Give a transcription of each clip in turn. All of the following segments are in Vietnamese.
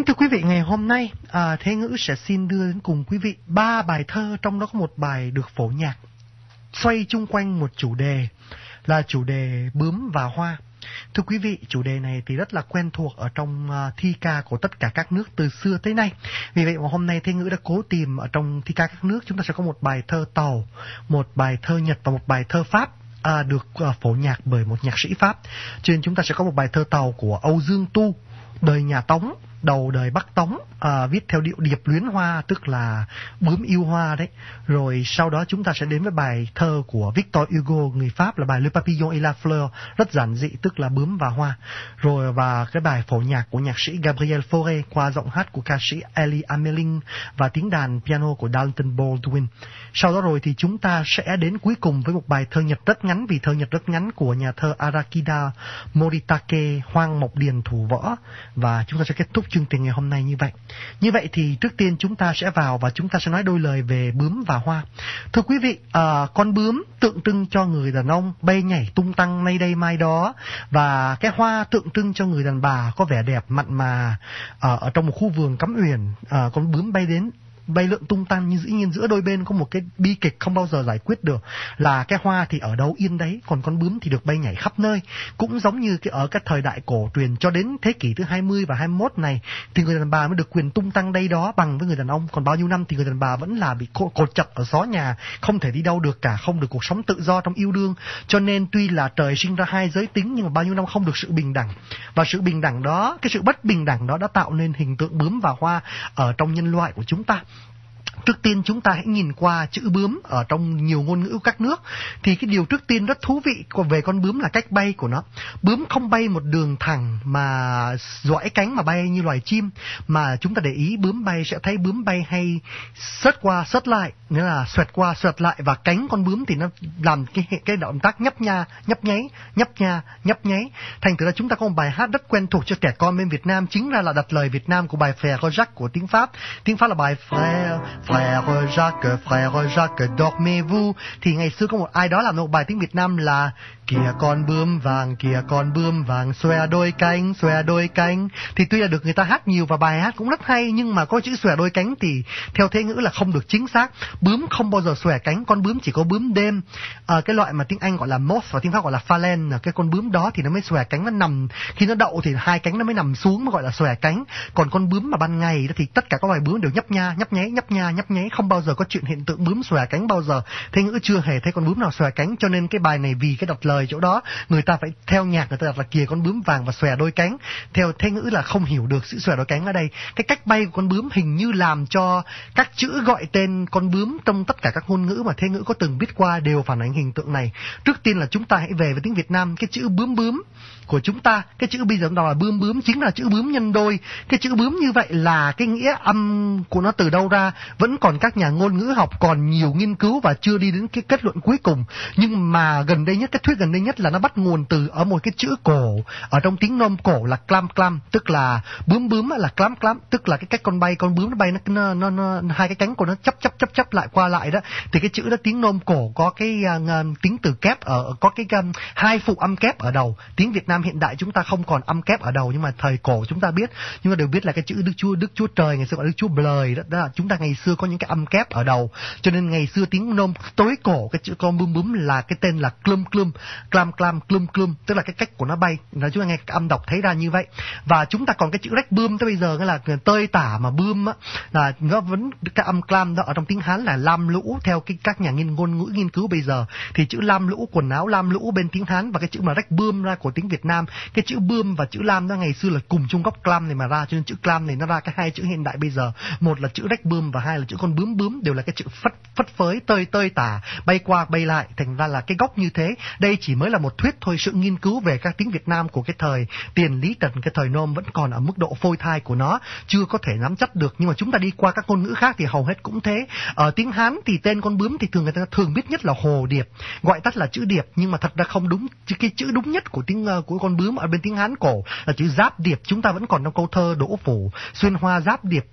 Kính thưa quý vị, ngày hôm nay à, Thế Ngữ sẽ xin đưa đến cùng quý vị ba bài thơ, trong đó có một bài được phổ nhạc xoay chung quanh một chủ đề là chủ đề bướm và hoa. Thưa quý vị, chủ đề này thì rất là quen thuộc ở trong à, thi ca của tất cả các nước từ xưa tới nay. Vì vậy mà hôm nay Thế Ngữ đã cố tìm ở trong thi ca các nước chúng ta sẽ có một bài thơ Tàu, một bài thơ Nhật và một bài thơ Pháp à, được à, phổ nhạc bởi một nhạc sĩ Pháp. Cho nên chúng ta sẽ có một bài thơ Tàu của Âu Dương Tu, đời nhà Tống đầu đời Bắc Tống à, viết theo điệu điệp luyến hoa tức là bướm yêu hoa đấy. Rồi sau đó chúng ta sẽ đến với bài thơ của Victor Hugo người Pháp là bài Le Papillon et la Fleur rất giản dị tức là bướm và hoa. Rồi và cái bài phổ nhạc của nhạc sĩ Gabriel Fauré qua giọng hát của ca sĩ Ellie Ameling và tiếng đàn piano của Dalton Baldwin. Sau đó rồi thì chúng ta sẽ đến cuối cùng với một bài thơ Nhật rất ngắn vì thơ Nhật rất ngắn của nhà thơ Arakida Moritake Hoang Mộc Điền Thủ Võ và chúng ta sẽ kết thúc chương trình ngày hôm nay như vậy. Như vậy thì trước tiên chúng ta sẽ vào và chúng ta sẽ nói đôi lời về bướm và hoa. Thưa quý vị, à, con bướm tượng trưng cho người đàn ông bay nhảy tung tăng nay đây mai đó và cái hoa tượng trưng cho người đàn bà có vẻ đẹp mặn mà à, ở trong một khu vườn cắm uyển à, con bướm bay đến bay lượn tung tăng nhưng dĩ nhiên giữa đôi bên có một cái bi kịch không bao giờ giải quyết được. Là cái hoa thì ở đâu yên đấy, còn con bướm thì được bay nhảy khắp nơi. Cũng giống như cái ở các thời đại cổ truyền cho đến thế kỷ thứ 20 và 21 này, thì người đàn bà mới được quyền tung tăng đây đó bằng với người đàn ông. Còn bao nhiêu năm thì người đàn bà vẫn là bị cột chặt ở xó nhà, không thể đi đâu được cả, không được cuộc sống tự do trong yêu đương. Cho nên tuy là trời sinh ra hai giới tính nhưng mà bao nhiêu năm không được sự bình đẳng. Và sự bình đẳng đó, cái sự bất bình đẳng đó đã tạo nên hình tượng bướm và hoa ở trong nhân loại của chúng ta. Trước tiên chúng ta hãy nhìn qua chữ bướm ở trong nhiều ngôn ngữ các nước. Thì cái điều trước tiên rất thú vị về con bướm là cách bay của nó. Bướm không bay một đường thẳng mà dõi cánh mà bay như loài chim. Mà chúng ta để ý bướm bay sẽ thấy bướm bay hay sớt qua sớt lại. Nghĩa là xoẹt qua xoẹt lại và cánh con bướm thì nó làm cái cái động tác nhấp nha, nhấp nháy, nhấp nha, nhấp nháy. Thành thử ra chúng ta có một bài hát rất quen thuộc cho trẻ con bên Việt Nam, chính là là đặt lời Việt Nam của bài Frère Jacques của tiếng Pháp. Tiếng Pháp là bài Phè Frère Jacques, frère Jacques, dormez-vous thì ngày xưa có một ai đó làm một bài tiếng Việt Nam là kìa con bướm vàng, kìa con bướm vàng xòe đôi cánh, xòe đôi cánh. Thì tuy là được người ta hát nhiều và bài hát cũng rất hay nhưng mà có chữ xòe đôi cánh thì theo thế ngữ là không được chính xác. Bướm không bao giờ xòe cánh, con bướm chỉ có bướm đêm. À, cái loại mà tiếng Anh gọi là moth và tiếng Pháp gọi là phalen, cái con bướm đó thì nó mới xòe cánh nó nằm khi nó đậu thì hai cánh nó mới nằm xuống mà gọi là xòe cánh. Còn con bướm mà ban ngày thì tất cả các loài bướm đều nhấp nha, nhấp nháy, nhấp nha, nhấp nháy, không bao giờ có chuyện hiện tượng bướm xòe cánh bao giờ. Thế ngữ chưa hề thấy con bướm nào xòe cánh cho nên cái bài này vì cái đặt lời chỗ đó người ta phải theo nhạc người ta đặt là kìa con bướm vàng và xòe đôi cánh. Theo thế ngữ là không hiểu được sự xòe đôi cánh ở đây. Cái cách bay của con bướm hình như làm cho các chữ gọi tên con bướm trong tất cả các ngôn ngữ mà thế ngữ có từng biết qua đều phản ánh hình tượng này. Trước tiên là chúng ta hãy về với tiếng Việt Nam cái chữ bướm bướm của chúng ta cái chữ bây giờ đọc là bướm bướm chính là chữ bướm nhân đôi cái chữ bướm như vậy là cái nghĩa âm của nó từ đâu ra vẫn còn các nhà ngôn ngữ học còn nhiều nghiên cứu và chưa đi đến cái kết luận cuối cùng. Nhưng mà gần đây nhất cái thuyết gần đây nhất là nó bắt nguồn từ ở một cái chữ cổ. Ở trong tiếng nôm cổ là clam clam tức là bướm bướm là clam clam tức là cái cách con bay con bướm nó bay nó, nó, nó, nó hai cái cánh của nó chấp chấp chấp chấp lại qua lại đó. Thì cái chữ đó tiếng nôm cổ có cái uh, tiếng từ kép ở có cái um, hai phụ âm kép ở đầu. Tiếng Việt Nam hiện đại chúng ta không còn âm kép ở đầu nhưng mà thời cổ chúng ta biết. Nhưng mà đều biết là cái chữ Đức Chúa Đức Chúa Trời ngày xưa gọi Đức Chúa Blời đó, đó là chúng ta ngày xưa có những cái âm kép ở đầu. Cho nên ngày xưa tiếng nôm tối cổ, cái chữ con bướm bướm là cái tên là clum clum, clam clam clum clum, tức là cái cách của nó bay. Là chúng ta nghe cái âm đọc thấy ra như vậy. Và chúng ta còn cái chữ rách bươm tới bây giờ, nghĩa là tơi tả mà bươm á, là nó vẫn cái âm clam đó ở trong tiếng Hán là lam lũ, theo cái các nhà nghiên ngôn ngữ nghiên cứu bây giờ. Thì chữ lam lũ, quần áo lam lũ bên tiếng Hán và cái chữ mà rách bươm ra của tiếng Việt Nam, cái chữ bươm và chữ lam đó ngày xưa là cùng chung gốc clam này mà ra, cho nên chữ clam này nó ra cái hai chữ hiện đại bây giờ. Một là chữ rách bươm và hai là chữ con bướm bướm đều là cái chữ phất phất phới, tơi tơi tả, bay qua, bay lại, thành ra là cái góc như thế. Đây chỉ mới là một thuyết thôi, sự nghiên cứu về các tiếng Việt Nam của cái thời tiền lý tần, cái thời nôm vẫn còn ở mức độ phôi thai của nó, chưa có thể nắm chắc được. Nhưng mà chúng ta đi qua các ngôn ngữ khác thì hầu hết cũng thế. Ở tiếng Hán thì tên con bướm thì thường người ta thường biết nhất là hồ điệp, gọi tắt là chữ điệp, nhưng mà thật ra không đúng. Cái chữ đúng nhất của tiếng ờ, của con bướm ở bên tiếng Hán cổ là chữ giáp điệp. Chúng ta vẫn còn trong câu thơ đỗ phủ, xuyên hoa giáp điệp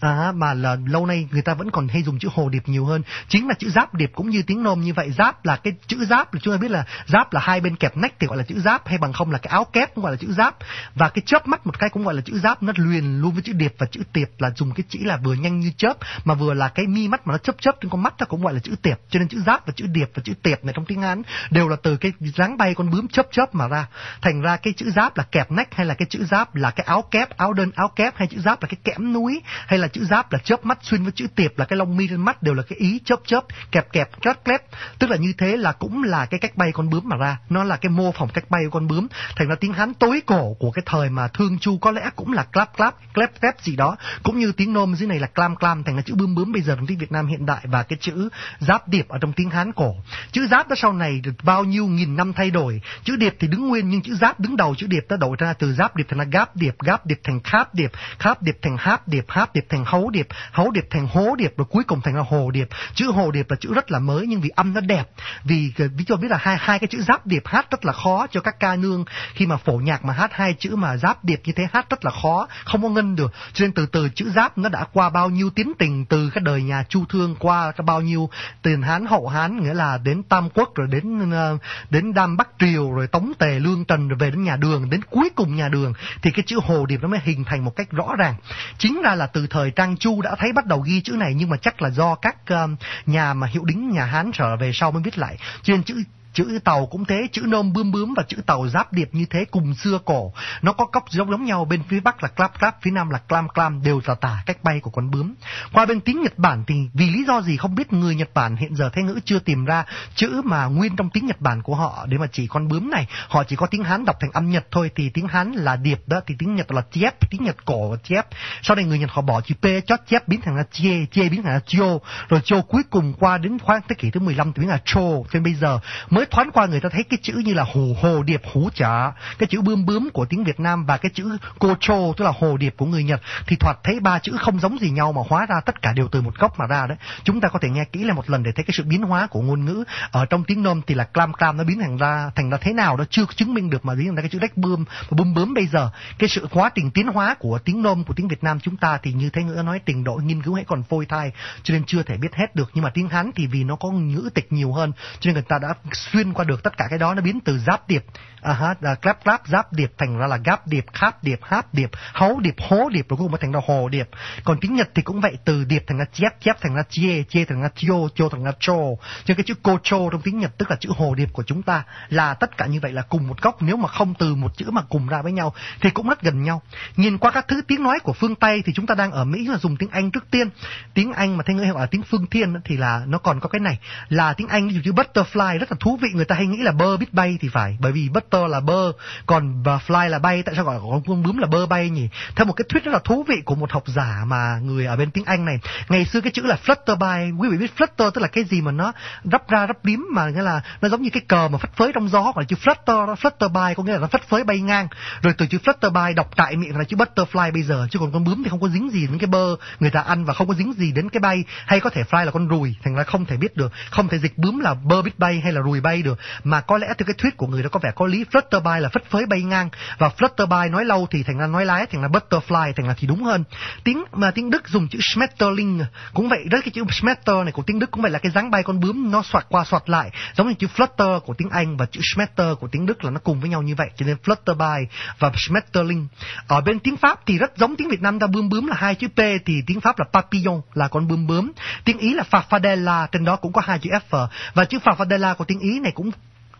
à, mà là lâu nay người ta vẫn còn hay dùng chữ hồ điệp nhiều hơn. Chính là chữ giáp điệp cũng như tiếng nôm như vậy. Giáp là cái chữ giáp là chúng ta biết là giáp là hai bên kẹp nách thì gọi là chữ giáp hay bằng không là cái áo kép cũng gọi là chữ giáp. Và cái chớp mắt một cái cũng gọi là chữ giáp nó liền luôn với chữ điệp và chữ tiệp là dùng cái chữ là vừa nhanh như chớp mà vừa là cái mi mắt mà nó chớp chớp trên con mắt ta cũng gọi là chữ tiệp. Cho nên chữ giáp và chữ điệp và chữ tiệp này trong tiếng Hán đều là từ cái dáng bay con bướm chớp chớp mà ra. Thành ra cái chữ giáp là kẹp nách hay là cái chữ giáp là cái áo kép áo đơn áo kép hay chữ giáp là cái kẽm núi hay là chữ giáp là chớp mắt xuyên với chữ tiệp, là cái lông mi trên mắt đều là cái ý chớp chớp, kẹp kẹp clép clép tức là như thế là cũng là cái cách bay con bướm mà ra. Nó là cái mô phỏng cách bay của con bướm. Thành ra tiếng Hán tối cổ của cái thời mà thương chu có lẽ cũng là clap clap clap clap gì đó. Cũng như tiếng nôm dưới này là clam clam, thành ra chữ bướm bướm bây giờ trong tiếng Việt Nam hiện đại và cái chữ giáp điệp ở trong tiếng Hán cổ. Chữ giáp đó sau này được bao nhiêu nghìn năm thay đổi. Chữ điệp thì đứng nguyên nhưng chữ giáp đứng đầu chữ điệp ta đổi ra từ giáp điệp thành là gáp điệp gáp điệp thành kháp điệp kháp điệp thành háp điệp háp điệp thành hấu điệp hấu điệp thành hố điệp, rồi cuối cùng thành là hồ điệp. Chữ hồ điệp là chữ rất là mới, nhưng vì âm nó đẹp, vì ví dụ biết là hai hai cái chữ giáp điệp hát rất là khó cho các ca nương. Khi mà phổ nhạc mà hát hai chữ mà giáp điệp như thế hát rất là khó, không có ngân được. Cho nên từ từ chữ giáp nó đã qua bao nhiêu tiến tình từ cái đời nhà chu thương, qua cái bao nhiêu tiền hán, hậu hán, nghĩa là đến tam quốc, rồi đến ờ, đến đam bắc triều, rồi tống tề, lương trần, rồi về đến nhà đường, đến cuối cùng nhà đường, thì cái chữ hồ điệp nó mới hình thành một cách rõ ràng. Chính ra là từ thời trang chu đã thấy bắt đầu ghi chữ này nhưng mà chắc là do các uh, nhà mà hiệu đính nhà hán trở về sau mới viết lại. Cho nên chữ chữ tàu cũng thế, chữ nôm bướm bướm và chữ tàu giáp điệp như thế cùng xưa cổ. Nó có cốc giống giống nhau, bên phía bắc là clap clap, phía nam là clam clam, đều là tả cách bay của con bướm. Qua bên tiếng nhật bản thì vì lý do gì không biết người nhật bản hiện giờ thế ngữ chưa tìm ra chữ mà nguyên trong tiếng nhật bản của họ. Để mà chỉ con bướm này, họ chỉ có tiếng hán đọc thành âm nhật thôi, thì tiếng hán là điệp đó, thì tiếng nhật là chép, tiếng nhật cổ là chép. Sau này người nhật họ bỏ chữ p, chót chép biến thành là chê chê biến thành là chio rồi chio cuối cùng qua đến khoảng thế kỷ thứ 15 thì biến là cho cho bây giờ mới thoáng qua người ta thấy cái chữ như là hồ hồ điệp hú trả cái chữ bươm bướm của tiếng Việt Nam và cái chữ cô chô, tức là hồ điệp của người Nhật, thì thoạt thấy ba chữ không giống gì nhau mà hóa ra tất cả đều từ một gốc mà ra đấy. Chúng ta có thể nghe kỹ lại một lần để thấy cái sự biến hóa của ngôn ngữ. Ở trong tiếng nôm thì là clam clam nó biến thành ra thành ra thế nào đó chưa chứng minh được mà biến thành cái chữ đách bươm và bướm bướm. Bây giờ, cái sự quá trình tiến hóa của tiếng nôm, của tiếng Việt Nam chúng ta thì như thế ngữ nói, trình độ nghiên cứu hãy còn phôi thai, cho nên chưa thể biết hết được. Nhưng mà tiếng Hán thì vì nó có ngữ tịch nhiều hơn, cho nên người ta đã xuyên qua được tất cả cái đó, nó biến từ giáp điệp à ha clap clap, giáp điệp thành ra là gáp điệp kháp điệp háp điệp, hấu điệp, hố điệp, rồi cuối cùng mới thành ra hồ điệp. Còn tiếng nhật thì cũng vậy, từ điệp thành ra chép chép thành ra chia chia thành ra chio chio thành ra cho chứ cái chữ cô chô trong tiếng nhật, tức là chữ hồ điệp của chúng ta, là tất cả như vậy là cùng một gốc. Nếu mà không từ một chữ mà cùng ra với nhau, thì cũng rất gần nhau. Nhìn qua các thứ tiếng nói của phương tây thì chúng ta đang ở mỹ là dùng tiếng anh trước tiên. Tiếng anh mà thế ngữ là tiếng phương thiên thì là, nó còn có cái này, là tiếng anh, ví dụ như butterfly rất là thú vị người ta hay nghĩ là bơ biết bay thì phải, bởi vì butter là bơ, còn và fly là bay, tại sao gọi con con bướm là bơ bay nhỉ? Theo một cái thuyết rất là thú vị của một học giả mà người ở bên tiếng Anh này, ngày xưa cái chữ là flutter by, quý vị biết flutter tức là cái gì mà nó rắp ra rắp bím mà nghĩa là nó giống như cái cờ mà phất phới trong gió gọi là chữ flutter flutter by có nghĩa là nó phất phới bay ngang. Rồi từ chữ flutter by đọc tại miệng là chữ butterfly bây giờ, chứ còn con bướm thì không có dính gì đến cái bơ người ta ăn và không có dính gì đến cái bay. Hay có thể fly là con ruồi thành ra không thể biết được, không thể dịch bướm là bơ biết bay hay là ruồi bay được. Mà có lẽ từ cái thuyết của người đó có vẻ có lý. Flutterby là phất phới bay ngang. Và flutterby nói lâu thì thành ra nói lái, thành là butterfly, thành là thì đúng hơn. Tiếng mà tiếng đức dùng chữ schmetterling cũng vậy. Rất cái chữ schmetter này của tiếng đức cũng vậy là cái dáng bay con bướm nó xoạt qua xoạt lại. Giống như chữ flutter của tiếng anh và chữ schmetter của tiếng đức là nó cùng với nhau như vậy. Cho nên flutterby và schmetterling. Ở bên tiếng pháp thì rất giống tiếng việt nam ta. Bướm bướm là hai chữ p thì tiếng pháp là papillon, là con bướm bướm. Tiếng ý là farfadella, trên đó cũng có hai chữ f. Và chữ farfadella của tiếng ý này cũng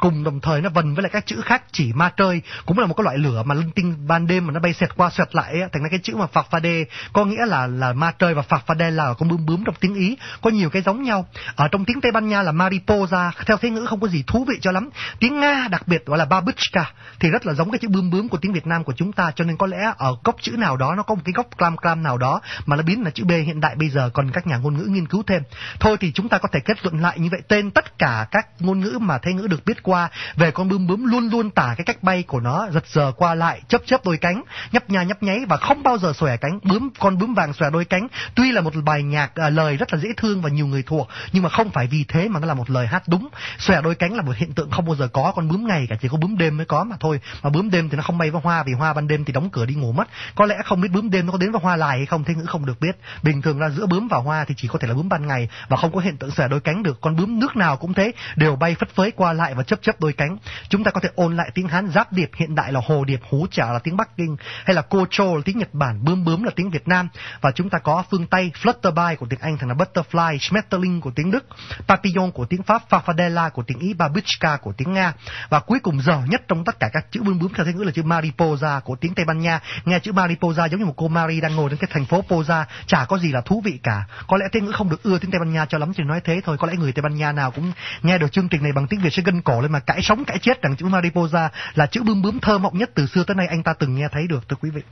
cùng đồng thời nó vần với lại các chữ khác chỉ ma trời cũng là một cái loại lửa mà linh tinh ban đêm mà nó bay xẹt qua xẹt lại ấy, thành ra cái chữ mà phạc pha đê có nghĩa là là ma trời và phạc pha đê là con bướm bướm trong tiếng ý có nhiều cái giống nhau. Ở trong tiếng tây ban nha là mariposa theo thế ngữ không có gì thú vị cho lắm. Tiếng nga đặc biệt gọi là babushka thì rất là giống cái chữ bướm bướm của tiếng việt nam của chúng ta cho nên có lẽ ở gốc chữ nào đó nó có một cái gốc clam clam nào đó mà nó biến là chữ b hiện đại bây giờ còn các nhà ngôn ngữ nghiên cứu thêm. Thôi thì chúng ta có thể kết luận lại như vậy tên tất cả các ngôn ngữ mà thế ngữ được biết qua qua về con bướm bướm luôn luôn tả cái cách bay của nó giật giờ qua lại chớp chớp đôi cánh nhấp nha nhấp nháy và không bao giờ xòe cánh bướm con bướm vàng xòe đôi cánh. Tuy là một bài nhạc à, lời rất là dễ thương và nhiều người thuộc nhưng mà không phải vì thế mà nó là một lời hát đúng. Xòe đôi cánh là một hiện tượng không bao giờ có con bướm ngày cả chỉ có bướm đêm mới có mà thôi. Mà bướm đêm thì nó không bay vào hoa vì hoa ban đêm thì đóng cửa đi ngủ mất. Có lẽ không biết bướm đêm nó có đến vào hoa lại hay không thế ngữ không được biết. Bình thường là giữa bướm và hoa thì chỉ có thể là bướm ban ngày và không có hiện tượng xòe đôi cánh được. Con bướm nước nào cũng thế đều bay phất phới qua lại và chấp chấp đôi cánh. Chúng ta có thể ôn lại tiếng hán. Giáp điệp hiện đại là hồ điệp, hú trả là tiếng bắc kinh, hay là cô trô là tiếng nhật bản, bướm bướm là tiếng việt nam. Và chúng ta có phương tây, flutterby của tiếng anh thành là butterfly, schmetterling của tiếng đức, papillon của tiếng pháp farfadella của tiếng ý, babushka của tiếng nga. Và cuối cùng dở nhất trong tất cả các chữ bướm bướm theo thế ngữ là chữ mariposa của tiếng tây ban nha. Nghe chữ mariposa giống như một cô mary đang ngồi trên cái thành phố Posa. Chả có gì là thú vị cả. Có lẽ thế ngữ không được ưa tiếng tây ban nha cho lắm, chỉ nói thế thôi. Có lẽ người tây ban nha nào cũng nghe được chương trình này bằng tiếng việt sẽ gân cổ lên mà cãi sống cãi chết rằng chữ mariposa là chữ bướm bướm thơ mộng nhất từ xưa tới nay, anh ta từng nghe thấy được, thưa quý vị.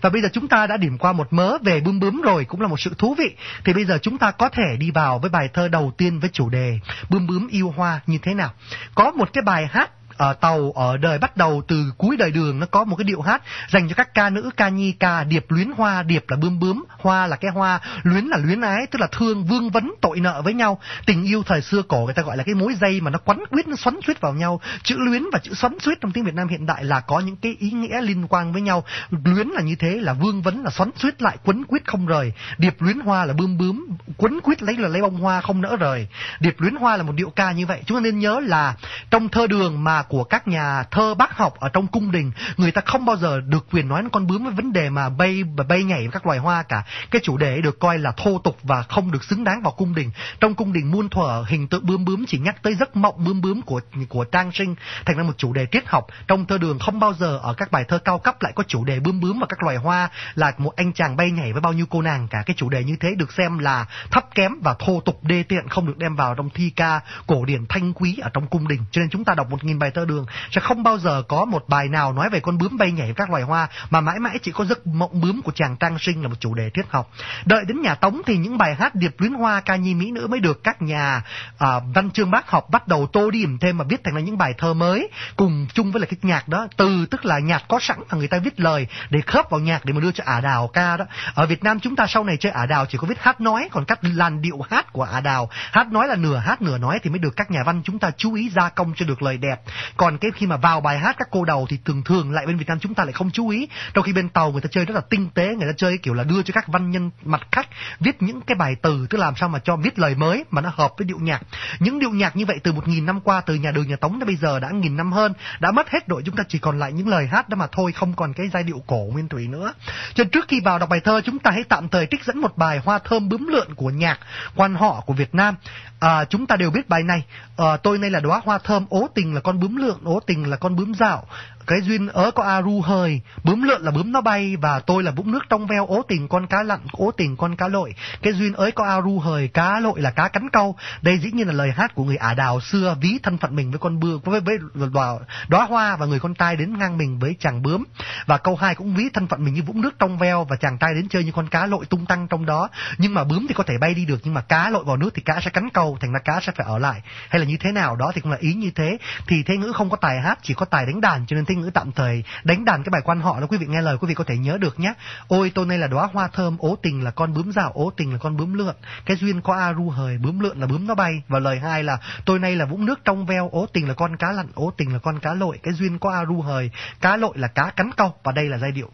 Và bây giờ chúng ta đã điểm qua một mớ về bướm bướm rồi, cũng là một sự thú vị. Thì bây giờ chúng ta có thể đi vào với bài thơ đầu tiên với chủ đề bướm bướm yêu hoa như thế nào. Có một cái bài hát ở tàu ở đời bắt đầu từ cuối đời đường, nó có một cái điệu hát dành cho các ca nữ, ca nhi, ca điệp, luyến hoa, điệp là bướm bướm, hoa là cái hoa, luyến là luyến ái, tức là thương, vương vấn, tội nợ với nhau. Tình yêu thời xưa cổ, người ta gọi là cái mối dây mà nó quấn quýt, nó xoắn xuýt vào nhau. Chữ luyến và chữ xoắn xuýt trong tiếng Việt Nam hiện đại là có những cái ý nghĩa liên quan với nhau. Luyến là như thế, là vương vấn, là xoắn xuýt lại quấn quýt không rời. Điệp luyến hoa là bướm bướm, quấn quýt lấy là lấy bông hoa không nỡ rời. Điệp luyến hoa là một điệu ca như vậy. Chúng ta nên nhớ là trong thơ đường mà của các nhà thơ bác học ở trong cung đình, người ta không bao giờ được quyền nói con bướm với vấn đề mà bay bay nhảy với các loài hoa cả. Cái chủ đề được coi là thô tục và không được xứng đáng vào cung đình. Trong cung đình muôn thuở, hình tượng bướm bướm chỉ nhắc tới giấc mộng bướm bướm của của trang sinh, thành ra một chủ đề triết học. Trong thơ đường không bao giờ ở các bài thơ cao cấp lại có chủ đề bướm bướm và các loài hoa, là một anh chàng bay nhảy với bao nhiêu cô nàng cả. Cái chủ đề như thế được xem là thấp kém và thô tục đê tiện, không được đem vào trong thi ca cổ điển thanh quý ở trong cung đình. Cho nên chúng ta đọc một nghìn bài thơ đường. Sẽ không bao giờ có một bài nào nói về con bướm bay nhảy các loài hoa mà mãi mãi chỉ có giấc mộng bướm của chàng trang sinh là một chủ đề triết học. Đợi đến nhà tống thì những bài hát điệp luyến hoa ca nhi mỹ nữ mới được các nhà à, văn chương bác học bắt đầu tô điểm thêm mà viết thành là những bài thơ mới cùng chung với là cái nhạc đó. Từ tức là nhạc có sẵn mà người ta viết lời để khớp vào nhạc để mà đưa cho ả đào ca đó. Ở Việt Nam chúng ta sau này chơi ả đào chỉ có viết hát nói còn các làn điệu hát của ả đào hát nói là nửa hát nửa nói thì mới được các nhà văn chúng ta chú ý gia công cho được lời đẹp còn cái khi mà vào bài hát các cô đầu thì thường thường lại bên Việt Nam chúng ta lại không chú ý. Trong khi bên tàu người ta chơi rất là tinh tế người ta chơi kiểu là đưa cho các văn nhân mặt khách viết những cái bài từ tức làm sao mà cho viết lời mới mà nó hợp với điệu nhạc. Những điệu nhạc như vậy từ một nghìn năm qua từ nhà đường nhà Tống đến bây giờ đã nghìn năm hơn đã mất hết đội. Chúng ta chỉ còn lại những lời hát đó mà thôi không còn cái giai điệu cổ nguyên thủy nữa. Cho trước khi vào đọc bài thơ chúng ta hãy tạm thời trích dẫn một bài hoa thơm bướm lượn của nhạc quan họ của Việt Nam. À, chúng ta đều biết bài này. À, tôi nay là đóa hoa thơm ố tình là con bướm lượn ố tình là con bướm dạo cái duyên ớ có a ru bướm lượn là bướm nó bay và tôi là vũng nước trong veo ố tình con cá lặn, ố tình con cá lội. Cái duyên ới có a ru cá lội là cá cắn câu. Đây dĩ nhiên là lời hát của người ả đào xưa, ví thân phận mình với con bưa, với với đóa hoa và người con trai đến ngang mình với chàng bướm. Và câu hai cũng ví thân phận mình như vũng nước trong veo và chàng trai đến chơi như con cá lội tung tăng trong đó. Nhưng mà bướm thì có thể bay đi được, nhưng mà cá lội vào nước thì cá sẽ cắn câu, thành ra cá sẽ phải ở lại. Hay là như thế nào? Đó thì cũng là ý như thế. Thì thế ngữ không có tài hát, chỉ có tài đánh đàn, cho nên thế ngữ tạm thời, đánh đàn cái bài quan họ đó, quý vị nghe lời quý vị có thể nhớ được nhé. Ôi, tôi nay là đóa hoa thơm, ố tình là con bướm rào ố tình là con bướm lượn. Cái duyên có a ru hời, bướm lượn là bướm nó bay. Và lời hai là, tôi nay là vũng nước trong veo, ố tình là con cá lặn, ố tình là con cá lội. Cái duyên có a ru hời, cá lội là cá cắn câu và đây là giai điệu.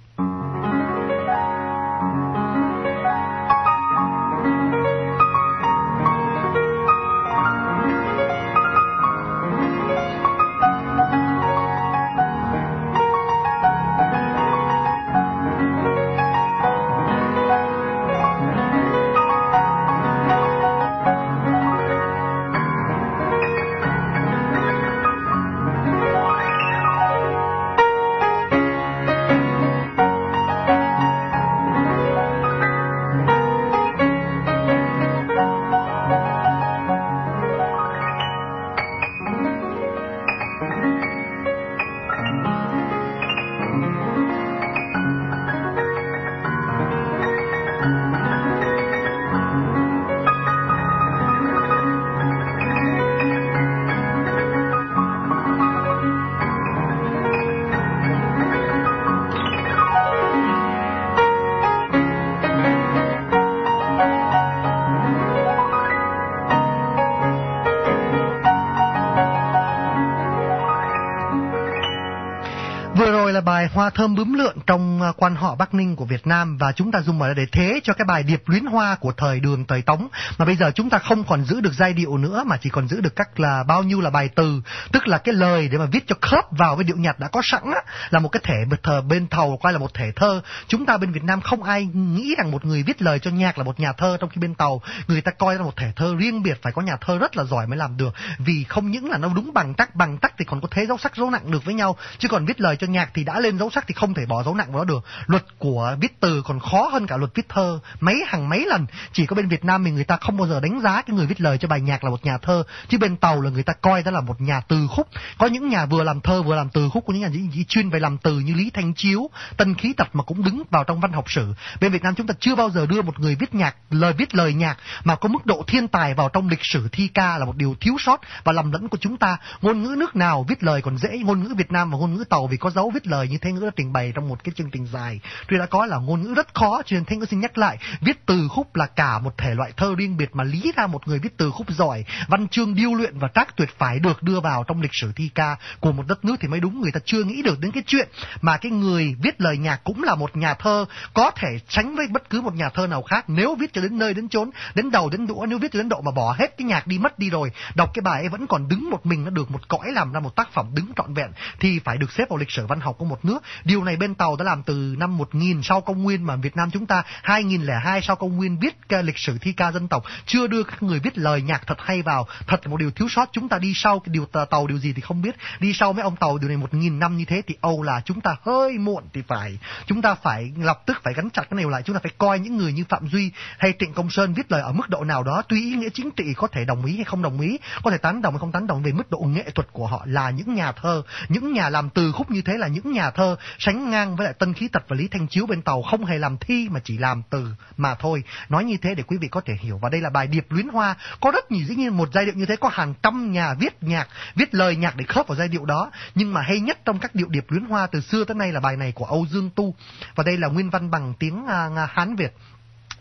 Hoa thơm bướm lượn trong à, quan họ Bắc Ninh của Việt Nam và chúng ta dùng ở đây để thế cho cái bài điệp luyến hoa của thời đường thời Tống. Mà bây giờ chúng ta không còn giữ được giai điệu nữa mà chỉ còn giữ được các là bao nhiêu là bài từ tức là cái lời để mà viết cho khớp vào với điệu nhạc đã có sẵn á, là một cái thể thờ bên thầu coi là một thể thơ. Chúng ta bên Việt Nam không ai nghĩ rằng một người viết lời cho nhạc là một nhà thơ trong khi bên tàu người ta coi là một thể thơ riêng biệt phải có nhà thơ rất là giỏi mới làm được. Vì không những là nó đúng bằng tắc bằng tắc thì còn có thế dấu sắc dấu nặng được với nhau. Chứ còn viết lời cho nhạc thì đã lên dấu sắc thì không thể bỏ dấu nặng vào đó được. Luật của viết từ còn khó hơn cả luật viết thơ. Mấy hàng mấy lần, chỉ có bên Việt Nam mình người ta không bao giờ đánh giá cái người viết lời cho bài nhạc là một nhà thơ. Chứ bên tàu là người ta coi đó là một nhà từ khúc. Có những nhà vừa làm thơ vừa làm từ khúc, có những nhà chỉ chuyên về làm từ như Lý Thanh Chiếu, Tân Khí Tập mà cũng đứng vào trong văn học sử. Bên Việt Nam chúng ta chưa bao giờ đưa một người viết nhạc, lời viết lời nhạc mà có mức độ thiên tài vào trong lịch sử thi ca là một điều thiếu sót và lầm lẫn của chúng ta. Ngôn ngữ nước nào viết lời còn dễ, ngôn ngữ Việt Nam và ngôn ngữ tàu vì có dấu viết lời như thế ngữ đã trình bày trong một cái chương trình dài. Tuy đã có là ngôn ngữ rất khó, cho nên thế ngữ xin nhắc lại, viết từ khúc là cả một thể loại thơ riêng biệt mà lý ra một người viết từ khúc giỏi, văn chương điêu luyện và trác tuyệt phải được đưa vào trong lịch sử thi ca của một đất nước thì mới đúng, người ta chưa nghĩ được đến cái chuyện mà cái người viết lời nhạc cũng là một nhà thơ, có thể tránh với bất cứ một nhà thơ nào khác. Nếu viết cho đến nơi đến chốn, đến đầu đến đũa, nếu viết cho đến độ mà bỏ hết cái nhạc đi mất đi rồi, đọc cái bài ấy vẫn còn đứng một mình, nó được một cõi làm ra một tác phẩm đứng trọn vẹn, thì phải được xếp vào lịch sử văn học của một nước điều này bên tàu đã làm từ năm 1000 sau công nguyên mà Việt Nam chúng ta 2002 sau công nguyên viết lịch sử thi ca dân tộc, chưa đưa các người viết lời nhạc thật hay vào, thật là một điều thiếu sót. Chúng ta đi sau cái điều tàu điều gì thì không biết. Đi sau mấy ông tàu điều này một nghìn năm như thế thì âu là chúng ta hơi muộn thì phải, chúng ta phải lập tức phải gắn chặt cái này lại. Chúng ta phải coi những người như phạm duy hay trịnh công sơn viết lời ở mức độ nào đó tuy ý nghĩa chính trị có thể đồng ý hay không đồng ý, có thể tán đồng hay không tán đồng về mức độ nghệ thuật của họ là những nhà thơ. Những nhà làm từ khúc như thế là những nhà thơ sánh ngang với lại tân khí tật và lý thanh chiếu bên tàu không hề làm thi mà chỉ làm từ mà thôi. Nói như thế để quý vị có thể hiểu. Và đây là bài điệp luyến hoa. Có rất nhiều dĩ nhiên một giai điệu như thế có hàng trăm nhà viết nhạc viết lời nhạc để khớp vào giai điệu đó. Nhưng mà hay nhất trong các điệu điệp luyến hoa từ xưa tới nay là bài này của Âu Dương Tu. Và đây là nguyên văn bằng tiếng uh, Hán Việt.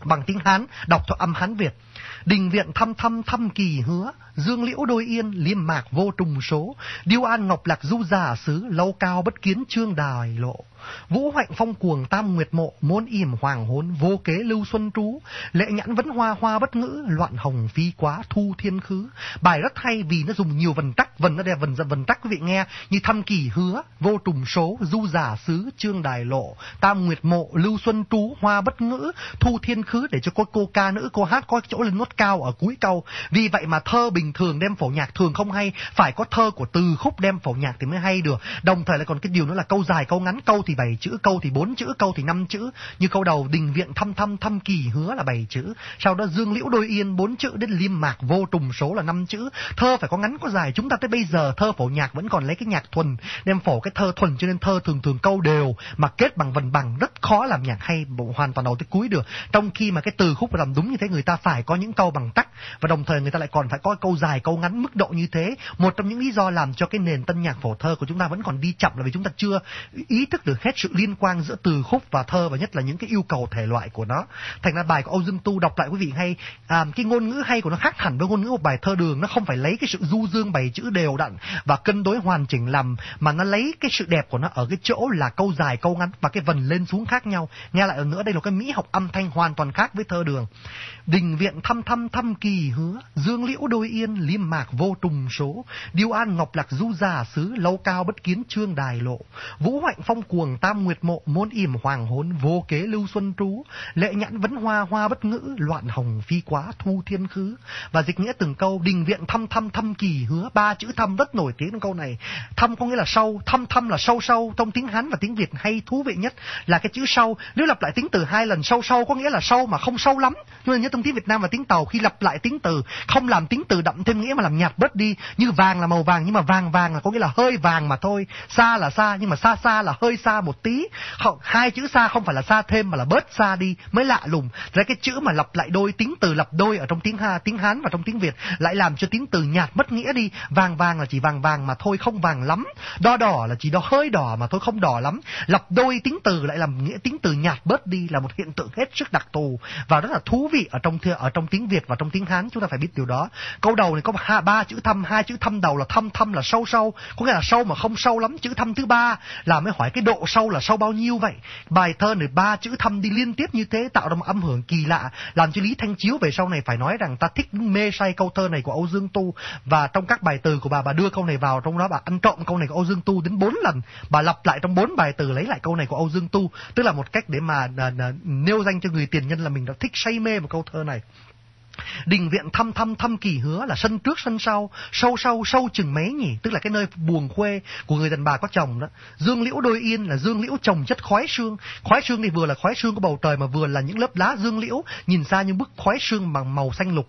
Bằng tiếng Hán đọc theo âm Hán Việt đình viện thăm thăm thăm kỳ hứa dương liễu đôi yên liêm mạc vô trùng số điêu an ngọc lạc du giả xứ lâu cao bất kiến trương đài lộ Vũ hoạnh phong cuồng tam nguyệt mộ, môn yểm hoàng hốn vô kế lưu xuân trú, lệ nhãn vẫn hoa hoa bất ngữ, loạn hồng phi quá thu thiên khứ. Bài rất hay vì nó dùng nhiều vần tắc, vần nó đẹp vần vần tắc quý vị nghe, như thăm kỳ hứa, vô trùng số, du giả xứ, trương đài lộ, tam nguyệt mộ, lưu xuân trú, hoa bất ngữ, thu thiên khứ để cho cô cô ca nữ cô hát có chỗ là lên nốt cao ở cuối câu. Vì vậy mà thơ bình thường đem phổ nhạc thường không hay, phải có thơ của từ khúc đem phổ nhạc thì mới hay được. Đồng thời lại còn cái điều nữa là câu dài câu ngắn câu thì bảy chữ, câu thì bốn chữ, câu thì năm chữ. Như câu đầu đình viện thăm thăm thăm kỳ hứa là bảy chữ. Sau đó dương liễu đôi yên bốn chữ đến liêm mạc vô trùng số là năm chữ. Thơ phải có ngắn có dài. Chúng ta tới bây giờ thơ phổ nhạc vẫn còn lấy cái nhạc thuần đem phổ cái thơ thuần cho nên thơ thường thường câu đều mà kết bằng vần bằng rất khó làm nhạc hay hoàn toàn đầu tới cuối được. Trong khi mà cái từ khúc làm đúng như thế người ta phải có có những câu bằng tắc và đồng thời người ta lại còn phải có câu dài câu ngắn mức độ như thế. Một trong những lý do làm cho cái nền tân nhạc phổ thơ của chúng ta vẫn còn đi chậm là vì chúng ta chưa ý thức được hết sự liên quan giữa từ khúc và thơ và nhất là những cái yêu cầu thể loại của nó. Thành ra bài của Âu Dương Tu đọc lại quý vị hay à, cái ngôn ngữ hay của nó khác hẳn với ngôn ngữ của bài thơ đường nó không phải lấy cái sự du dương bày chữ đều đặn và cân đối hoàn chỉnh làm mà nó lấy cái sự đẹp của nó ở cái chỗ là câu dài câu ngắn và cái vần lên xuống khác nhau. Nghe lại ở nữa đây là cái mỹ học âm thanh hoàn toàn khác với thơ đường. Đình viện thăm thăm thăm kỳ hứa, dương liễu đôi yên liêm mạc vô trùng số, điêu an ngọc lạc du giả xứ lâu cao bất kiến trương đài lộ, vũ hoạnh phong cuồng tam nguyệt mộ môn yểm hoàng hốn, vô kế lưu xuân trú, lệ nhãn vấn hoa hoa bất ngữ, loạn hồng phi quá thu thiên khứ. Và dịch nghĩa từng câu đình viện thăm thăm thăm kỳ hứa, ba chữ thăm rất nổi tiếng trong câu này. Thăm có nghĩa là sâu, thăm thăm là sâu sâu, trong tiếng Hán và tiếng Việt hay thú vị nhất là cái chữ sâu. Nếu lặp lại tiếng từ hai lần sâu sâu có nghĩa là sâu mà không sâu lắm. Nhưng mà nhớ trong tiếng Việt Nam và tiếng tiếng Tàu khi lặp lại tiếng từ không làm tiếng từ đậm thêm nghĩa mà làm nhạt bớt đi. Như vàng là màu vàng nhưng mà vàng vàng là có nghĩa là hơi vàng mà thôi. Xa là xa nhưng mà xa xa là hơi xa một tí. Hai chữ xa không phải là xa thêm mà là bớt xa đi mới lạ lùng. Ra cái chữ mà lặp lại đôi tiếng từ lặp đôi ở trong tiếng Ha, tiếng Hán và trong tiếng Việt lại làm cho tiếng từ nhạt mất nghĩa đi. Vàng vàng là chỉ vàng vàng mà thôi không vàng lắm. Đo đỏ là chỉ đo hơi đỏ mà thôi không đỏ lắm. Lặp đôi tiếng từ lại làm nghĩa tiếng từ nhạt bớt đi là một hiện tượng hết sức đặc thù và rất là thú vị ở trong ở trong trong tiếng Việt và trong tiếng Hán chúng ta phải biết điều đó. Câu đầu này có ba, ba chữ thăm, hai chữ thăm đầu là thăm thăm là sâu sâu, có nghĩa là sâu mà không sâu lắm. Chữ thăm thứ ba là mới hỏi cái độ sâu là sâu bao nhiêu vậy. Bài thơ này ba chữ thăm đi liên tiếp như thế tạo ra một âm hưởng kỳ lạ, làm cho Lý Thanh Chiếu về sau này phải nói rằng ta thích mê say câu thơ này của Âu Dương Tu và trong các bài từ của bà bà đưa câu này vào trong đó bà ăn trộm câu này của Âu Dương Tu đến bốn lần, bà lặp lại trong bốn bài từ lấy lại câu này của Âu Dương Tu, tức là một cách để mà à, à, nêu danh cho người tiền nhân là mình đã thích say mê một câu thơ này. Đình viện thăm thăm thăm kỳ hứa là sân trước sân sau, sâu sâu sâu chừng mấy nhỉ, tức là cái nơi buồng khuê của người đàn bà có chồng đó. Dương liễu đôi yên là dương liễu trồng chất khói sương, khói sương thì vừa là khói sương của bầu trời mà vừa là những lớp lá dương liễu nhìn xa như bức khói sương bằng màu xanh lục.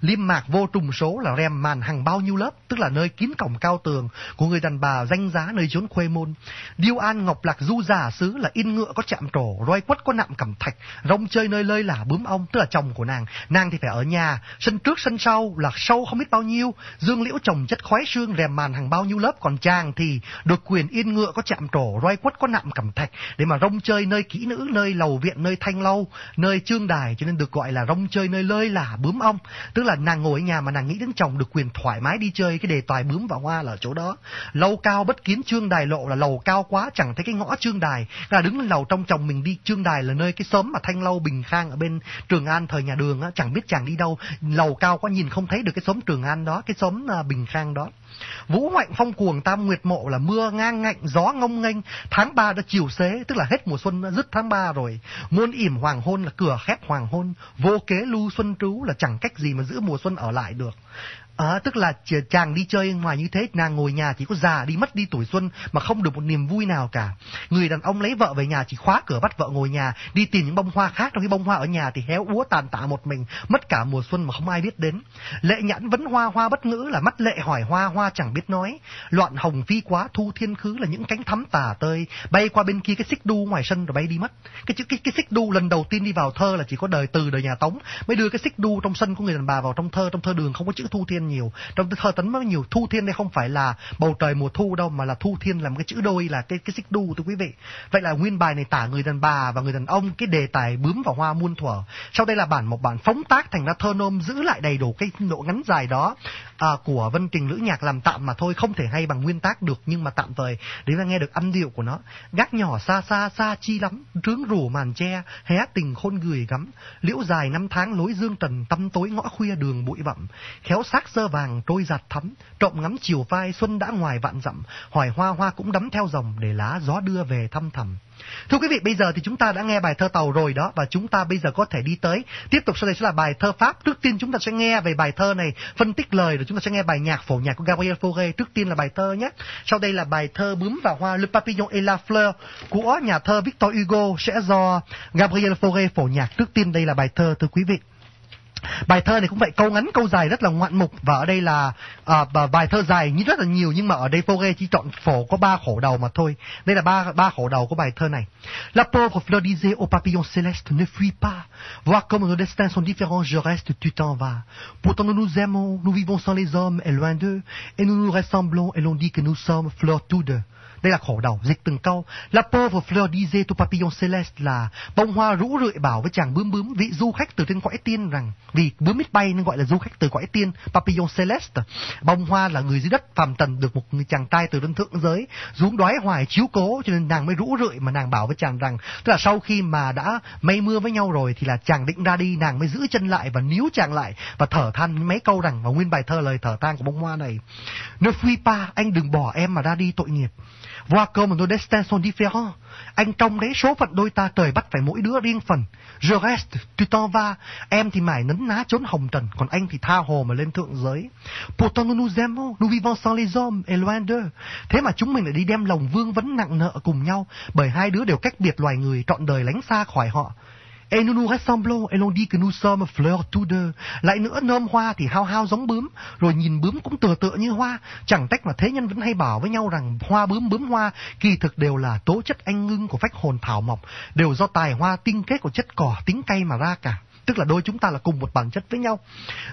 Liêm mạc vô trùng số là rèm màn hàng bao nhiêu lớp, tức là nơi kín cổng cao tường của người đàn bà danh giá nơi chốn khuê môn. Điêu an ngọc lạc du giả xứ là in ngựa có chạm trổ, roi quất có nạm cẩm thạch, rong chơi nơi lơi là bướm ong, tức là chồng của nàng. Nàng thì phải ở nhà, sân trước sân sau là sâu không biết bao nhiêu, dương liễu trồng chất khói xương rèm màn hàng bao nhiêu lớp, còn chàng thì được quyền yên ngựa có chạm trổ, roi quất có nạm cẩm thạch để mà rong chơi nơi kỹ nữ, nơi lầu viện, nơi thanh lâu, nơi trương đài cho nên được gọi là rong chơi nơi lơi là bướm ong, tức là là nàng ngồi ở nhà mà nàng nghĩ đến chồng được quyền thoải mái đi chơi cái đề tài bướm và hoa là ở chỗ đó. Lâu cao bất kiến trương đài lộ là lầu cao quá chẳng thấy cái ngõ trương đài. Là đứng lên lầu trong chồng mình đi trương đài là nơi cái xóm mà thanh lâu bình khang ở bên Trường An thời nhà đường á, chẳng biết chàng đi đâu. Lầu cao quá nhìn không thấy được cái xóm Trường An đó, cái xóm à, bình khang đó. Vũ mạnh phong cuồng tam nguyệt mộ là mưa ngang ngạnh, gió ngông nghênh. Tháng 3 đã chiều xế, tức là hết mùa xuân đã dứt tháng 3 rồi. Muôn ỉm hoàng hôn là cửa khép hoàng hôn. Vô kế lưu xuân trú là chẳng cách gì mà giữ mùa xuân ở lại được. À, tức là chàng đi chơi ngoài như thế, nàng ngồi nhà chỉ có già đi mất đi tuổi xuân mà không được một niềm vui nào cả. Người đàn ông lấy vợ về nhà chỉ khóa cửa bắt vợ ngồi nhà, đi tìm những bông hoa khác trong cái bông hoa ở nhà thì héo úa tàn tạ một mình, mất cả mùa xuân mà không ai biết đến. Lệ nhãn vấn hoa hoa bất ngữ là mắt lệ hỏi hoa hoa chẳng biết nói. Loạn hồng phi quá thu thiên khứ là những cánh thắm tà tơi, bay qua bên kia cái xích đu ngoài sân rồi bay đi mất. Cái chữ cái, cái xích đu lần đầu tiên đi vào thơ là chỉ có đời từ đời nhà Tống mới đưa cái xích đu trong sân của người đàn bà vào trong thơ, trong thơ đường không có chữ thu thiên nhiều. Trong thơ tấn rất nhiều thu thiên đây không phải là bầu trời mùa thu đâu mà là thu thiên là một cái chữ đôi là cái cái xích đu thưa quý vị. Vậy là nguyên bài này tả người đàn bà và người đàn ông cái đề tài bướm và hoa muôn thuở. Sau đây là bản một bản phóng tác thành ra thơ nôm giữ lại đầy đủ cái độ ngắn dài đó à, của vân trình lữ nhạc làm tạm mà thôi không thể hay bằng nguyên tác được nhưng mà tạm thời để ta nghe được âm điệu của nó. Gác nhỏ xa xa xa chi lắm trướng rủ màn tre hé tình khôn người gắm. Liễu dài năm tháng lối dương trần tâm tối ngõ khuya đường bụi bặm. Khéo xác sơ vàng trôi giặt thắm, trộm ngắm chiều vai xuân đã ngoài vạn dặm, hỏi hoa hoa cũng đắm theo dòng để lá gió đưa về thăm thầm. Thưa quý vị, bây giờ thì chúng ta đã nghe bài thơ tàu rồi đó và chúng ta bây giờ có thể đi tới. Tiếp tục sau đây sẽ là bài thơ Pháp. Trước tiên chúng ta sẽ nghe về bài thơ này, phân tích lời rồi chúng ta sẽ nghe bài nhạc phổ nhạc của Gabriel Fauré. Trước tiên là bài thơ nhé. Sau đây là bài thơ Bướm và Hoa Le Papillon et la Fleur của nhà thơ Victor Hugo sẽ do Gabriel Fauré phổ nhạc. Trước tiên đây là bài thơ thưa quý vị. Bài thơ này cũng vậy, câu ngắn câu dài rất là ngoạn mục và ở đây là à, bài thơ dài như rất là nhiều nhưng mà ở đây Fauré chỉ chọn phổ có ba khổ đầu mà thôi. Đây là ba ba khổ đầu của bài thơ này. La pauvre fleur disait au papillon céleste ne fuis pas. Voir comme nos destins sont différents, je reste, tu t'en vas. Pourtant nous nous aimons, nous vivons sans les hommes et loin d'eux, et nous nous ressemblons et l'on dit que nous sommes fleurs tous deux. Đây là khổ đầu, dịch từng câu. La pauvre fleur disait au papillon céleste là bông hoa rũ rượi bảo với chàng bướm bướm vị du khách từ trên cõi tiên rằng vì bướm biết bay nên gọi là du khách từ cõi tiên papillon céleste. Bông hoa là người dưới đất phàm trần được một người chàng trai từ trên thượng giới xuống đoái hoài chiếu cố cho nên nàng mới rũ rượi mà nàng bảo với chàng rằng tức là sau khi mà đã mây mưa với nhau rồi thì là chàng định ra đi nàng mới giữ chân lại và níu chàng lại và thở than mấy câu rằng và nguyên bài thơ lời thở than của bông hoa này. Ne fuis pas, anh đừng bỏ em mà ra đi tội nghiệp. Voir comme nos destins sont différents. Anh trong đấy số phận đôi ta trời bắt phải mỗi đứa riêng phần. Je reste, tu t'en vas. Em thì mải nấn ná trốn hồng trần, còn anh thì tha hồ mà lên thượng giới. Pourtant nous nous aimons, nous vivons sans les hommes et loin d'eux. Thế mà chúng mình lại đi đem lòng vương vấn nặng nợ cùng nhau, bởi hai đứa đều cách biệt loài người, trọn đời lánh xa khỏi họ. Et nous nous ressemblons et l'on dit que nous sommes fleurs tous deux. Lại nữa nôm hoa thì hao hao giống bướm, rồi nhìn bướm cũng tựa tựa như hoa. Chẳng tách mà thế nhân vẫn hay bảo với nhau rằng hoa bướm bướm hoa kỳ thực đều là tố chất anh ngưng của phách hồn thảo mộc, đều do tài hoa tinh kết của chất cỏ tính cay mà ra cả tức là đôi chúng ta là cùng một bản chất với nhau.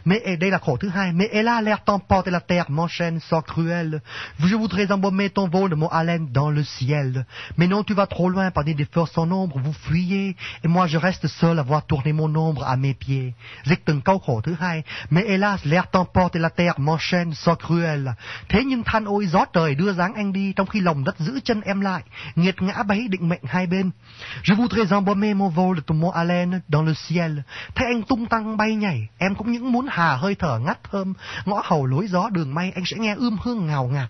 Mais eh, đây là khổ thứ hai. Mais eh, elle a l'air t'emporter la terre m'enchaîne sans cruel. Je voudrais embaumer ton vol de mon haleine dans le ciel. Mais non, tu vas trop loin parmi des feux sans nombre, vous fuyez, et moi je reste seul à voir tourner mon ombre à mes pieds. Dịch từng câu khổ thứ hai. Mais eh, hélas, l'air t'emporter la terre m'enchaîne sans cruel. Thế nhưng than ôi gió trời đưa dáng anh đi trong khi lòng đất giữ chân em lại, nghiệt ngã bấy định mệnh hai bên. Je voudrais embaumer mon vol de ton mon haleine dans le ciel. Thế anh tung tăng bay nhảy, em cũng những muốn hà hơi thở ngắt thơm, ngõ hầu lối gió đường may anh sẽ nghe ươm hương ngào ngạt.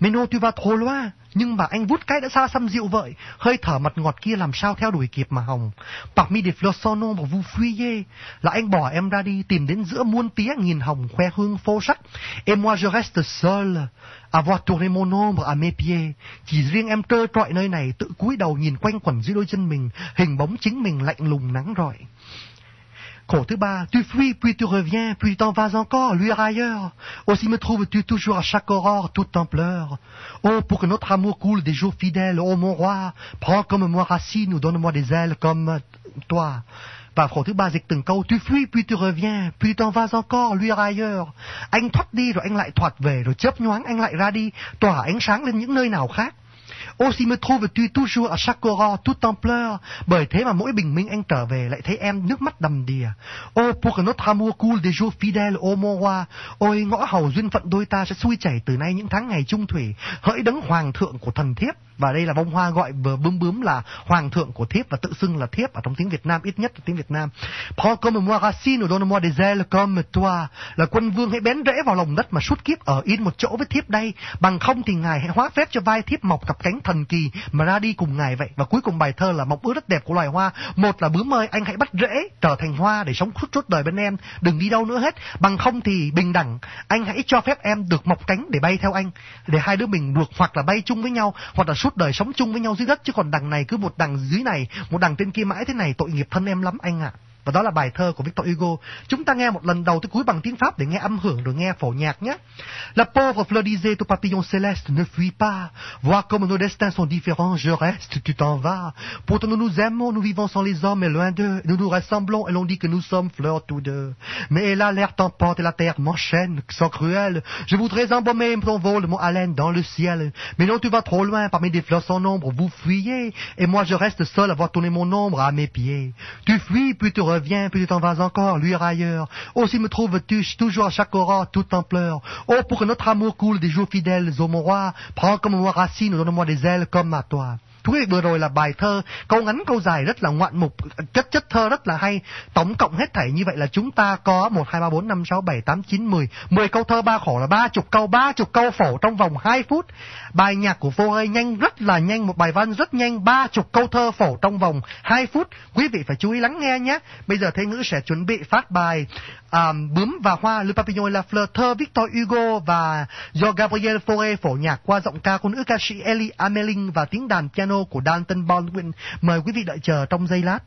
Meno tuy va thô loa, nhưng mà anh vút cái đã xa xăm dịu vợi, hơi thở mặt ngọt kia làm sao theo đuổi kịp mà hồng. Parmi des fleurs và vu vous là anh bỏ em ra đi tìm đến giữa muôn tía nghìn hồng khoe hương phô sắc. Et moi je reste seul, avoir voir tourner mon ombre à mes pieds. Chỉ riêng em trơ trọi nơi này tự cúi đầu nhìn quanh quẩn dưới đôi chân mình, hình bóng chính mình lạnh lùng nắng rọi. Tu fuis, puis tu reviens, puis t'en vas encore, luire ailleurs. Aussi me trouves-tu toujours à chaque aurore tout en pleurs. Oh, pour que notre amour coule des jours fidèles, oh, mon roi, prends comme moi racine ou donne-moi des ailes comme toi. Tu fuis, puis tu reviens, puis t'en vas encore, luire ailleurs. Anh thoát đi rồi anh lại thoát về, rồi anh lại ra đi, tỏa ánh sáng. Aussi me trouve tu toujours à chaque aurore tout en pleurs. Bởi thế mà mỗi bình minh anh trở về lại thấy em nước mắt đầm đìa. Oh, pour que notre amour coule des jours fidèles, ô mon roi. Ôi, ngõ hầu duyên phận đôi ta sẽ xuôi chảy từ nay những tháng ngày trung thủy. Hỡi đấng hoàng thượng của thần thiếp. Và đây là bông hoa gọi vừa bướm bướm là hoàng thượng của thiếp và tự xưng là thiếp ở trong tiếng Việt Nam, ít nhất là tiếng Việt Nam. Prends comme moi racine ou donne-moi des ailes comme toi. Là quân vương hãy bén rễ vào lòng đất mà suốt kiếp ở yên một chỗ với thiếp đây. Bằng không thì ngài hãy hóa phép cho vai thiếp mọc cặp cánh thần kỳ mà ra đi cùng ngài vậy. Và cuối cùng bài thơ là mộng ước rất đẹp của loài hoa. Một là bướm ơi, anh hãy bắt rễ trở thành hoa để sống suốt suốt đời bên em. Đừng đi đâu nữa hết. Bằng không thì bình đẳng, anh hãy cho phép em được mọc cánh để bay theo anh. Để hai đứa mình được hoặc là bay chung với nhau, hoặc là suốt đời sống chung với nhau dưới đất. Chứ còn đằng này cứ một đằng dưới này, một đằng trên kia mãi thế này tội nghiệp thân em lắm anh ạ. À. La pauvre fleur disait au papillon céleste, ne fuis pas. Vois comme nos destins sont différents, je reste, tu t'en vas. Pourtant nous nous aimons, nous vivons sans les hommes et loin d'eux. Nous nous ressemblons et l'on dit que nous sommes fleurs tous deux. Mais là l'air t'emporte et la terre m'enchaîne, sans cruel. Je voudrais embaumer ton vol, mon haleine dans le ciel. Mais non, tu vas trop loin, parmi des fleurs sans nombre, vous fuyez. Et moi je reste seul à voir tourner mon ombre à mes pieds. Tu fuis, puis tu reviens, puis tu t'en vas encore, luire ailleurs. Aussi me trouves-tu toujours à chaque aurore tout en pleurs. Oh, pour que notre amour coule des jours fidèles, ô mon roi, prends comme moi racine, donne-moi des ailes comme à toi. Thú vị vừa rồi là bài thơ câu ngắn câu dài rất là ngoạn mục chất chất thơ rất là hay. Tổng cộng hết thảy như vậy là chúng ta có một hai ba bốn năm sáu bảy tám chín mười. Mười câu thơ ba khổ là ba chục câu ba chục câu phổ trong vòng hai phút. Bài nhạc của vô hơi nhanh rất là nhanh một bài văn rất nhanh ba chục câu thơ phổ trong vòng hai phút. Quý vị phải chú ý lắng nghe nhé. Bây giờ thế ngữ sẽ chuẩn bị phát bài um, bướm và hoa Le Papillon la Fleur thơ Victor Hugo và do Gabriel Fauré phổ nhạc qua giọng ca của nữ ca sĩ Ellie Ameling và tiếng đàn piano của Dalton Baldwin. Mời quý vị đợi chờ trong giây lát.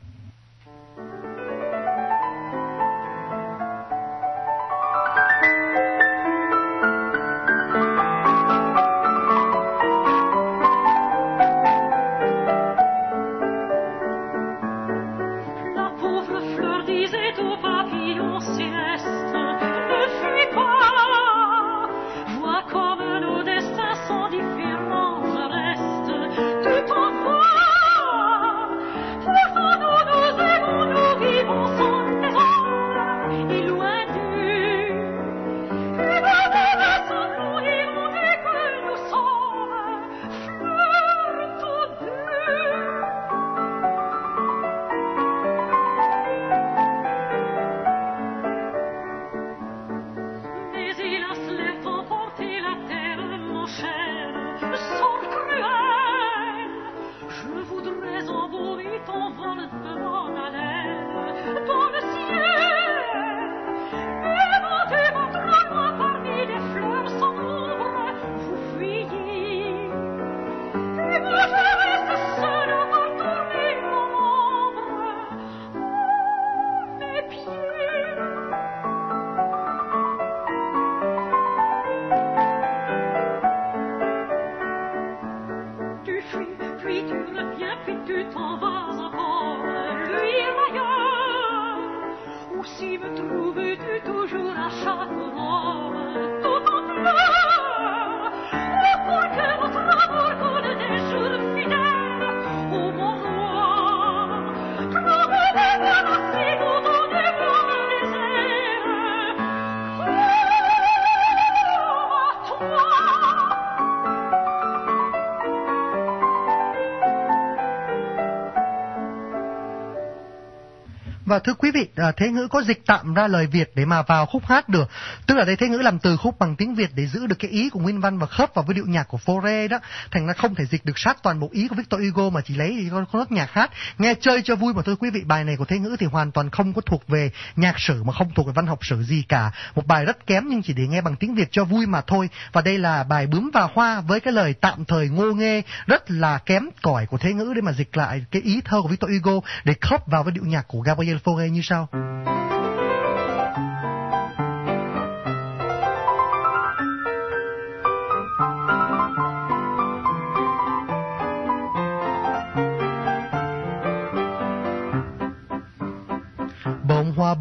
Và thưa quý vị, à, Thế Ngữ có dịch tạm ra lời Việt để mà vào khúc hát được. Tức là đây Thế Ngữ làm từ khúc bằng tiếng Việt để giữ được cái ý của nguyên văn và khớp vào với điệu nhạc của Fauré đó. Thành ra không thể dịch được sát toàn bộ ý của Victor Hugo mà chỉ lấy con nốt nhạc hát. Nghe chơi cho vui mà thưa quý vị, bài này của Thế Ngữ thì hoàn toàn không có thuộc về nhạc sử mà không thuộc về văn học sử gì cả. Một bài rất kém nhưng chỉ để nghe bằng tiếng Việt cho vui mà thôi. Và đây là bài Bướm và Hoa với cái lời tạm thời ngô nghê rất là kém cỏi của Thế Ngữ để mà dịch lại cái ý thơ của Victor Hugo để khớp vào với điệu nhạc của Gabriel Fauré như sau.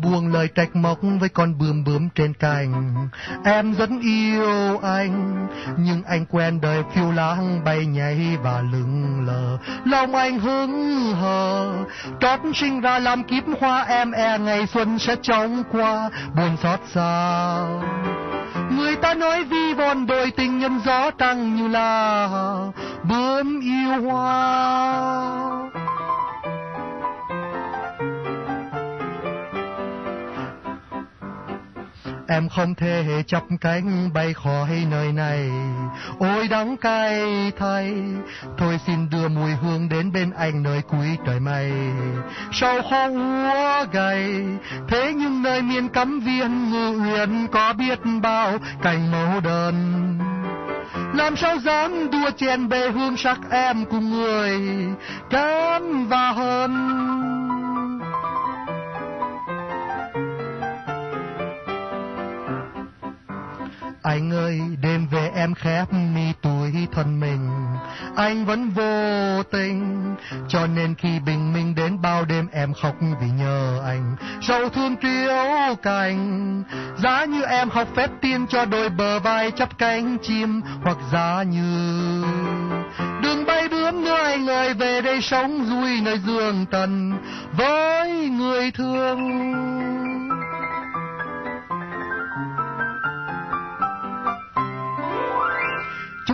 Buông lời trách móc với con bướm bướm trên cành. Em rất yêu anh, Nhưng anh quen đời phiêu lãng bay nhảy và lững lờ. Lòng anh hứng hờ, Trót sinh ra làm kiếp hoa. Em e ngày xuân sẽ chóng qua, Buồn xót xa. Người ta nói vi von đôi tình nhân gió trăng như là bướm yêu hoa. Em không thể chấp cánh bay khỏi nơi này. Ôi đắng cay thay, Thôi xin đưa mùi hương đến bên anh nơi cuối trời mây. Sau khó úa gầy, Thế nhưng nơi miền cắm viên ngự uyển Có biết bao cảnh mẫu đơn làm sao dám đua chen bề hương sắc em cùng người, kém và hơn. Anh ơi, đêm về em khép mi tuổi thân mình, anh vẫn vô tình, cho nên khi bình minh đến bao đêm em khóc vì nhớ anh. sâu thương triếu cành, giá như em học phép tiên cho đôi bờ vai chắp cánh chim, hoặc giá như đừng bay bướm nữa anh ơi về đây sống vui nơi giường tần với người thương.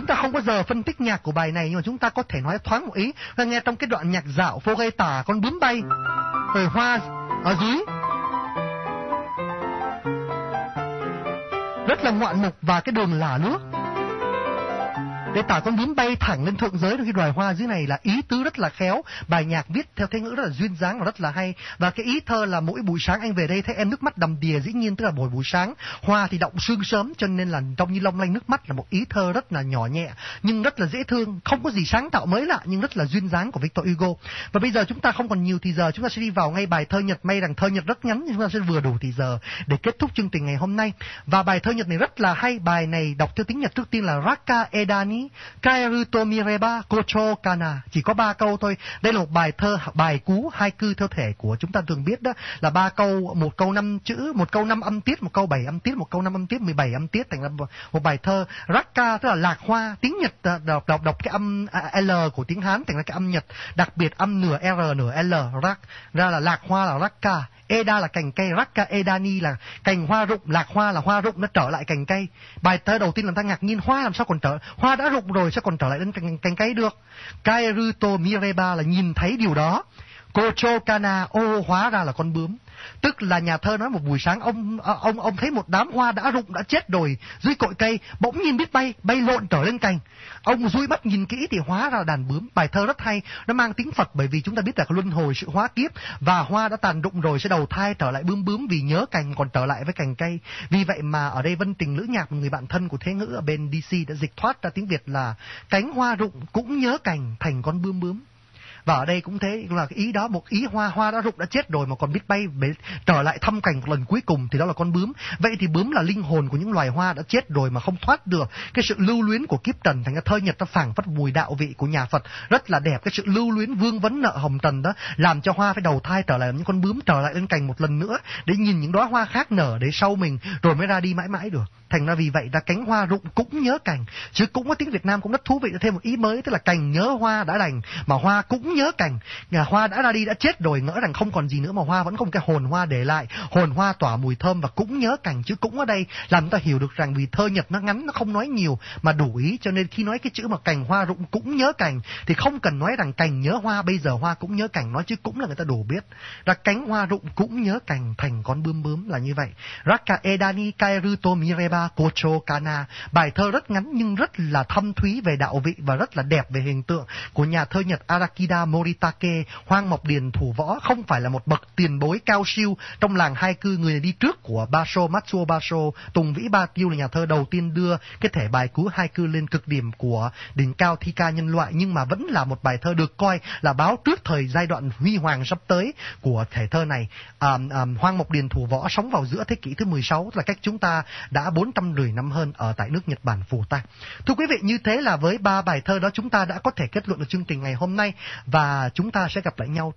Chúng ta không có giờ phân tích nhạc của bài này, nhưng mà chúng ta có thể nói thoáng một ý. Là nghe trong cái đoạn nhạc dạo phô gây tả con bướm bay. Rồi hoa ở dưới. Rất là ngoạn mục và cái đường lả nước để tả con bướm bay thẳng lên thượng giới được cái loài hoa dưới này là ý tứ rất là khéo. Bài nhạc viết theo thế ngữ rất là duyên dáng và rất là hay. Và cái ý thơ là mỗi buổi sáng anh về đây thấy em nước mắt đầm đìa dĩ nhiên, tức là buổi buổi sáng. Hoa thì động sương sớm, cho nên là trong như long lanh nước mắt là một ý thơ rất là nhỏ nhẹ, nhưng rất là dễ thương. Không có gì sáng tạo mới lạ, nhưng rất là duyên dáng của Victor Hugo. Và bây giờ chúng ta không còn nhiều thì giờ chúng ta sẽ đi vào ngay bài thơ nhật. May rằng thơ nhật rất ngắn, nhưng chúng ta sẽ vừa đủ thì giờ để kết thúc chương trình ngày hôm nay. Và bài thơ nhật này rất là hay. Bài này đọc theo tiếng nhật trước tiên là Raka Edani. Kairuto Mireba Kocho Kana. Chỉ có ba câu thôi. Đây là một bài thơ, bài cú, hai cư theo thể của chúng ta thường biết đó. Là ba câu, một câu năm chữ, một câu năm âm tiết, một câu bảy âm tiết, một câu năm âm tiết, 17 âm tiết. Thành là một bài thơ Raka, tức là lạc hoa. Tiếng Nhật đọc, đọc, đọc cái âm à, à, L của tiếng Hán, thành là cái âm Nhật. Đặc biệt âm nửa R, nửa L. Rak, ra là lạc hoa là Raka. Eda là cành cây, Raka Edani là cành hoa rụng, lạc hoa là hoa rụng nó trở lại cành cây. Bài thơ đầu tiên làm ta ngạc nhiên hoa làm sao còn trở, hoa đã rụng rồi sao còn trở lại đến cành, cành cây được. Kairuto Mireba là nhìn thấy điều đó. Kocho Kana, ô hóa ra là con bướm. Tức là nhà thơ nói một buổi sáng ông ờ, ông ông thấy một đám hoa đã rụng đã chết rồi dưới cội cây, bỗng nhiên biết bay, bay lộn trở lên cành. Ông vui mắt nhìn kỹ thì hóa ra là đàn bướm. Bài thơ rất hay, nó mang tính Phật bởi vì chúng ta biết là luân hồi sự hóa kiếp và hoa đã tàn rụng rồi sẽ đầu thai trở lại bướm bướm vì nhớ cành còn trở lại với cành cây. Vì vậy mà ở đây Vân Tình Lữ Nhạc một người bạn thân của Thế Ngữ ở bên DC đã dịch thoát ra tiếng Việt là cánh hoa rụng cũng nhớ cành thành con bướm bướm và ở đây cũng thế, là cái ý đó, một ý hoa hoa đã rụng đã chết rồi mà còn biết bay để trở lại thăm cảnh một lần cuối cùng, thì đó là con bướm. Vậy thì bướm là linh hồn của những loài hoa đã chết rồi mà không thoát được cái sự lưu luyến của kiếp trần thành ra thơ nhật nó phảng phất mùi đạo vị của nhà phật. Rất là đẹp, cái sự lưu luyến vương vấn nợ hồng trần đó làm cho hoa phải đầu thai trở lại, những con bướm trở lại lên cành một lần nữa để nhìn những đóa hoa khác nở để sau mình, rồi mới ra đi mãi mãi được. Thành ra vì vậy là cánh hoa rụng cũng nhớ cành chứ cũng có tiếng Việt Nam cũng rất thú vị, thêm một ý mới, tức là cành nhớ hoa đã đành, mà hoa cũng nhớ cảnh, nhà hoa đã ra đi, đã chết rồi ngỡ rằng không còn gì nữa mà hoa vẫn không cái hồn hoa để lại. Hồn hoa tỏa mùi thơm và cũng nhớ cảnh, chứ cũng ở đây làm ta hiểu được rằng vì thơ nhật nó ngắn, nó không nói nhiều mà đủ ý. Cho nên khi nói cái chữ mà cành hoa rụng cũng nhớ cảnh, thì không cần nói rằng cành nhớ hoa, bây giờ hoa cũng nhớ cảnh, nói chứ cũng là người ta đủ biết. Là cánh hoa rụng cũng nhớ cành thành con bướm bướm là như vậy. Raka Edani Kairuto Mireba Kocho Kana bài thơ rất ngắn nhưng rất là thâm thúy về đạo vị và rất là đẹp về hình tượng của nhà thơ Nhật Arakida Moritake Hoang Mộc Điền thủ võ không phải là một bậc tiền bối cao siêu trong làng hai cư người đi trước của Basho Matsuo Basho Tùng Vĩ Ba Kiêu là nhà thơ đầu tiên đưa cái thể bài cứu hai cư lên cực điểm của đỉnh cao thi ca nhân loại nhưng mà vẫn là một bài thơ được coi là báo trước thời giai đoạn huy hoàng sắp tới của thể thơ này. À, à, Hoang Mộc Điền thủ võ sống vào giữa thế kỷ thứ 16 là cách chúng ta đã 410 năm hơn ở tại nước Nhật Bản phù ta. Thưa quý vị, như thế là với ba bài thơ đó chúng ta đã có thể kết luận được chương trình ngày hôm nay và chúng ta sẽ gặp lại nhau